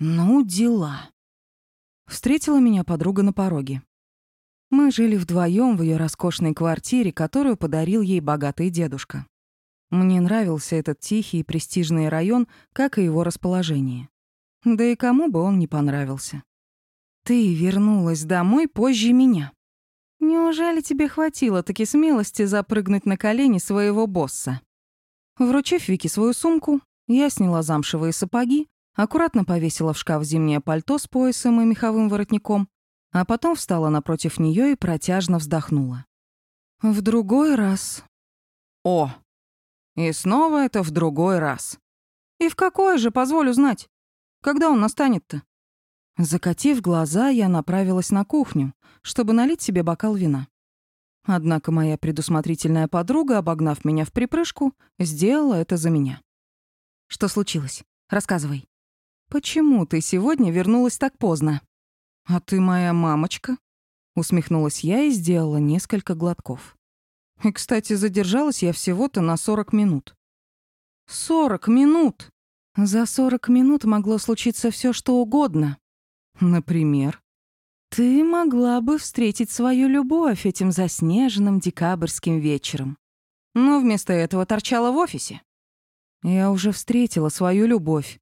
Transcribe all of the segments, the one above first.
Ну, дела. Встретила меня подруга на пороге. Мы жили вдвоем в ее роскошной квартире, которую подарил ей богатый дедушка. Мне нравился этот тихий и престижный район, как и его расположение. Да и кому бы он не понравился. Ты вернулась домой позже меня. Неужели тебе хватило таки смелости запрыгнуть на колени своего босса? Вручив Вике свою сумку, я сняла замшевые сапоги, аккуратно повесила в шкаф зимнее пальто с поясом и меховым воротником, а потом встала напротив нее и протяжно вздохнула. В другой раз. О, и снова это в другой раз. И в какой же, позволю знать? Когда он настанет-то? Закатив глаза, я направилась на кухню, чтобы налить себе бокал вина. Однако моя предусмотрительная подруга, обогнав меня в припрыжку, сделала это за меня. «Что случилось? Рассказывай». «Почему ты сегодня вернулась так поздно?» «А ты моя мамочка?» Усмехнулась я и сделала несколько глотков. И, кстати, задержалась я всего-то на 40 минут. 40 минут! За 40 минут могло случиться все, что угодно. Например, ты могла бы встретить свою любовь этим заснеженным декабрьским вечером. Но вместо этого торчала в офисе. Я уже встретила свою любовь.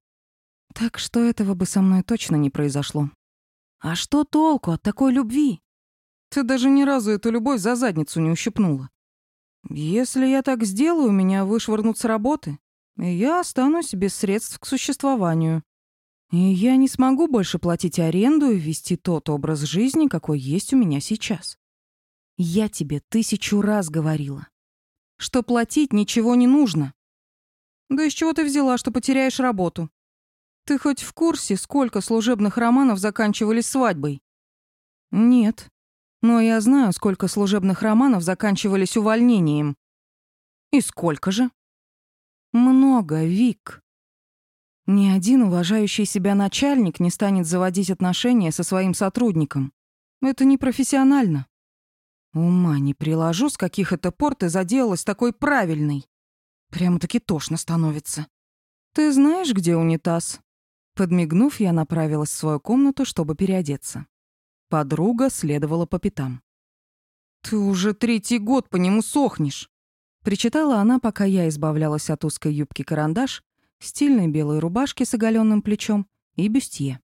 Так что этого бы со мной точно не произошло. А что толку от такой любви? Ты даже ни разу эту любовь за задницу не ущипнула. Если я так сделаю, меня вышвырнут с работы, и я останусь без средств к существованию. И я не смогу больше платить аренду и вести тот образ жизни, какой есть у меня сейчас. Я тебе тысячу раз говорила, что платить ничего не нужно. Да из чего ты взяла, что потеряешь работу? Ты хоть в курсе, сколько служебных романов заканчивались свадьбой? Нет. Но я знаю, сколько служебных романов заканчивались увольнением. И сколько же? Много, Вик. Ни один уважающий себя начальник не станет заводить отношения со своим сотрудником. Это непрофессионально. Ума не приложу, с каких это пор ты заделалась такой правильной. Прямо-таки тошно становится. Ты знаешь, где унитаз? Подмигнув, я направилась в свою комнату, чтобы переодеться. Подруга следовала по пятам. «Ты уже третий год по нему сохнешь!» Причитала она, пока я избавлялась от узкой юбки-карандаш стильной белой рубашке с оголенным плечом и бюстье.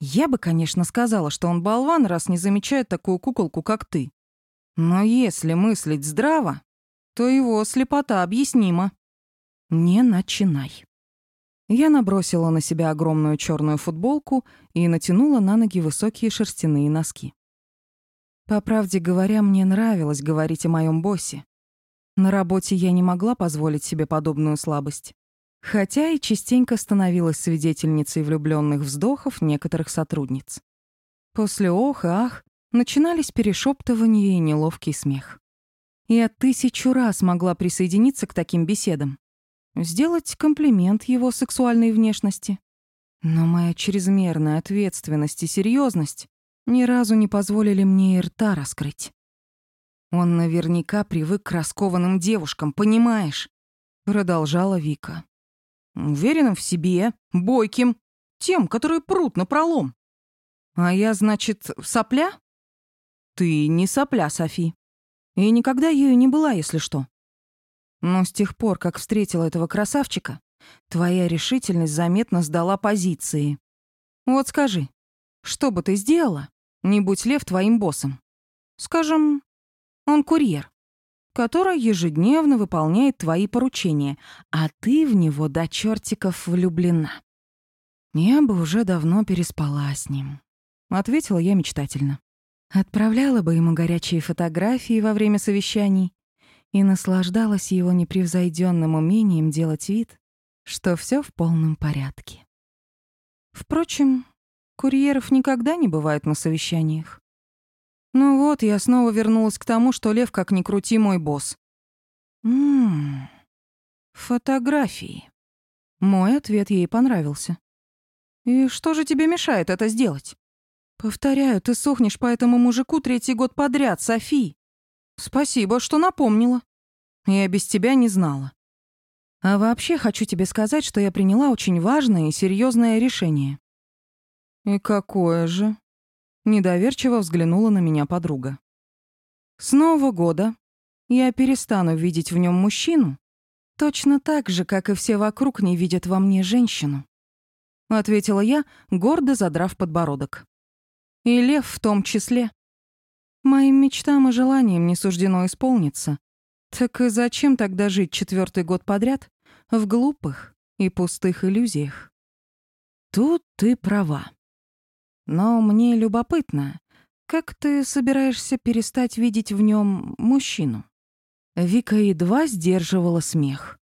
Я бы, конечно, сказала, что он болван, раз не замечает такую куколку, как ты. Но если мыслить здраво, то его слепота объяснима. Не начинай. Я набросила на себя огромную черную футболку и натянула на ноги высокие шерстяные носки. По правде говоря, мне нравилось говорить о моем боссе. На работе я не могла позволить себе подобную слабость. Хотя и частенько становилась свидетельницей влюбленных вздохов некоторых сотрудниц. После ох и ах начинались перешептывания и неловкий смех. Я тысячу раз могла присоединиться к таким беседам, сделать комплимент его сексуальной внешности. Но моя чрезмерная ответственность и серьезность ни разу не позволили мне и рта раскрыть. Он наверняка привык к раскованным девушкам, понимаешь? Продолжала Вика. Уверенным в себе, бойким, тем, которые прут на пролом. А я, значит, сопля? Ты не сопля, Софи. И никогда ею не была, если что. Но с тех пор, как встретила этого красавчика, твоя решительность заметно сдала позиции. Вот скажи, что бы ты сделала, не будь Лев твоим боссом? Скажем, он курьер который ежедневно выполняет твои поручения, а ты в него до чертиков влюблена. Я бы уже давно переспала с ним, ответила я мечтательно. Отправляла бы ему горячие фотографии во время совещаний и наслаждалась его непревзойденным умением делать вид, что все в полном порядке. Впрочем, курьеров никогда не бывает на совещаниях. Ну вот, я снова вернулась к тому, что Лев как ни крути мой босс. Ммм, фотографии. Мой ответ ей понравился. И что же тебе мешает это сделать? Повторяю, ты сохнешь по этому мужику третий год подряд, Софи. Спасибо, что напомнила. Я без тебя не знала. А вообще хочу тебе сказать, что я приняла очень важное и серьезное решение. «И какое же?» Недоверчиво взглянула на меня подруга. «С Нового года я перестану видеть в нем мужчину, точно так же, как и все вокруг не видят во мне женщину», — ответила я, гордо задрав подбородок. «И лев в том числе. Моим мечтам и желаниям не суждено исполниться. Так и зачем тогда жить четвертый год подряд в глупых и пустых иллюзиях?» «Тут ты права», но мне любопытно, как ты собираешься перестать видеть в нем мужчину? Вика едва сдерживала смех.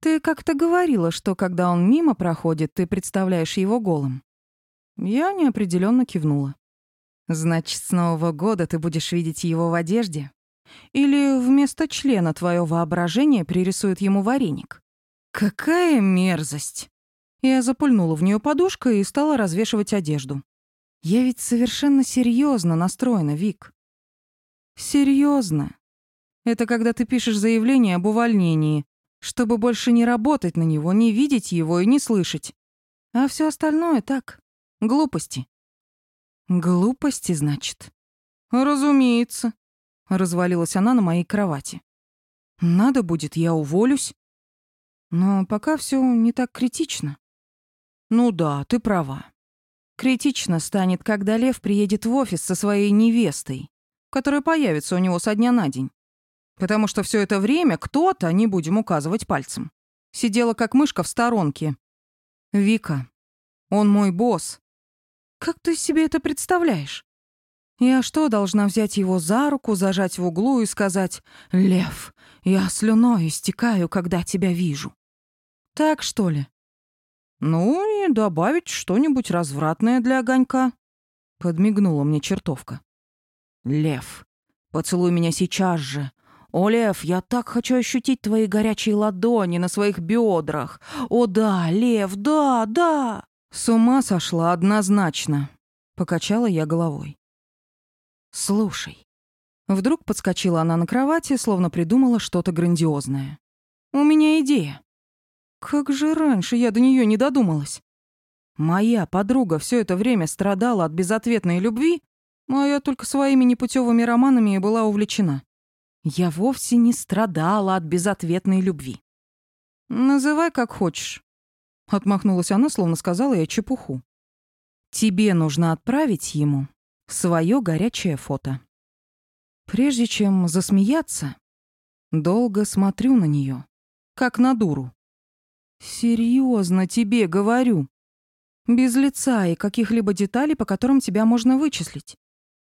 Ты как-то говорила, что когда он мимо проходит, ты представляешь его голым. Я неопределенно кивнула. Значит, с Нового года ты будешь видеть его в одежде? Или вместо члена твое воображение пририсует ему вареник? Какая мерзость! Я запульнула в нее подушкой и стала развешивать одежду. Я ведь совершенно серьезно настроена, Вик. Серьезно. Это когда ты пишешь заявление об увольнении, чтобы больше не работать на него, не видеть его и не слышать. А все остальное так, глупости. Глупости, значит. Разумеется. Развалилась она на моей кровати. Надо будет, я уволюсь. Но пока все не так критично. Ну да, ты права. Критично станет, когда Лев приедет в офис со своей невестой, которая появится у него со дня на день. Потому что все это время кто-то, не будем указывать пальцем, сидела как мышка в сторонке. «Вика, он мой босс. Как ты себе это представляешь? Я что, должна взять его за руку, зажать в углу и сказать «Лев, я слюной истекаю, когда тебя вижу». Так, что ли? «Ну и добавить что-нибудь развратное для огонька», — подмигнула мне чертовка. «Лев, поцелуй меня сейчас же. О, Лев, я так хочу ощутить твои горячие ладони на своих бедрах. О да, Лев, да, да!» С ума сошла однозначно, — покачала я головой. «Слушай». Вдруг подскочила она на кровати, словно придумала что-то грандиозное. «У меня идея. Как же раньше я до нее не додумалась? Моя подруга все это время страдала от безответной любви, а я только своими непутевыми романами была увлечена. Я вовсе не страдала от безответной любви. «Называй как хочешь», — отмахнулась она, словно сказала я чепуху. «Тебе нужно отправить ему свое горячее фото». Прежде чем засмеяться, долго смотрю на нее, как на дуру. Серьезно тебе говорю. Без лица и каких-либо деталей, по которым тебя можно вычислить.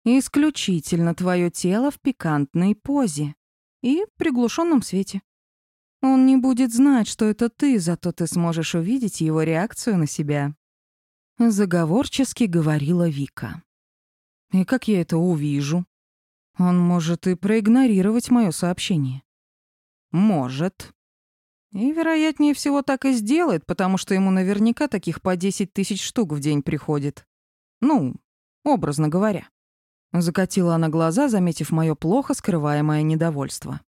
Исключительно твое тело в пикантной позе и приглушенном свете. Он не будет знать, что это ты, зато ты сможешь увидеть его реакцию на себя. Заговорчески говорила Вика. И как я это увижу? Он может и проигнорировать мое сообщение. Может. И, вероятнее всего, так и сделает, потому что ему наверняка таких по 10 тысяч штук в день приходит. Ну, образно говоря. Закатила она глаза, заметив мое плохо скрываемое недовольство.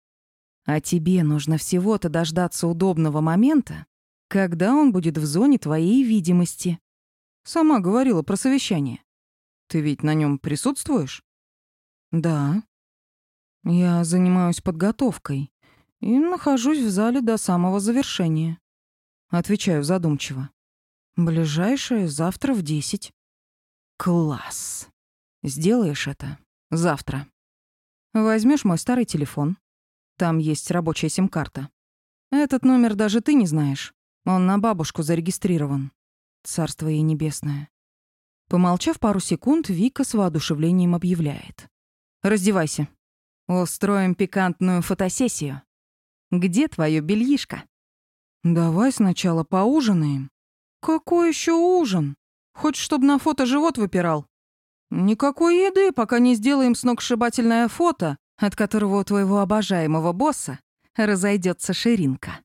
А тебе нужно всего-то дождаться удобного момента, когда он будет в зоне твоей видимости. Сама говорила про совещание. Ты ведь на нем присутствуешь? Да. Я занимаюсь подготовкой и нахожусь в зале до самого завершения. Отвечаю задумчиво. Ближайшее завтра в десять. Класс. Сделаешь это завтра. Возьмешь мой старый телефон. Там есть рабочая сим-карта. Этот номер даже ты не знаешь. Он на бабушку зарегистрирован. Царство ей небесное. Помолчав пару секунд, Вика с воодушевлением объявляет. «Раздевайся. Устроим пикантную фотосессию». Где твое бельишко? Давай сначала поужинаем. Какой еще ужин? Хоть чтобы на фото живот выпирал. Никакой еды, пока не сделаем сногсшибательное фото, от которого у твоего обожаемого босса разойдется ширинка.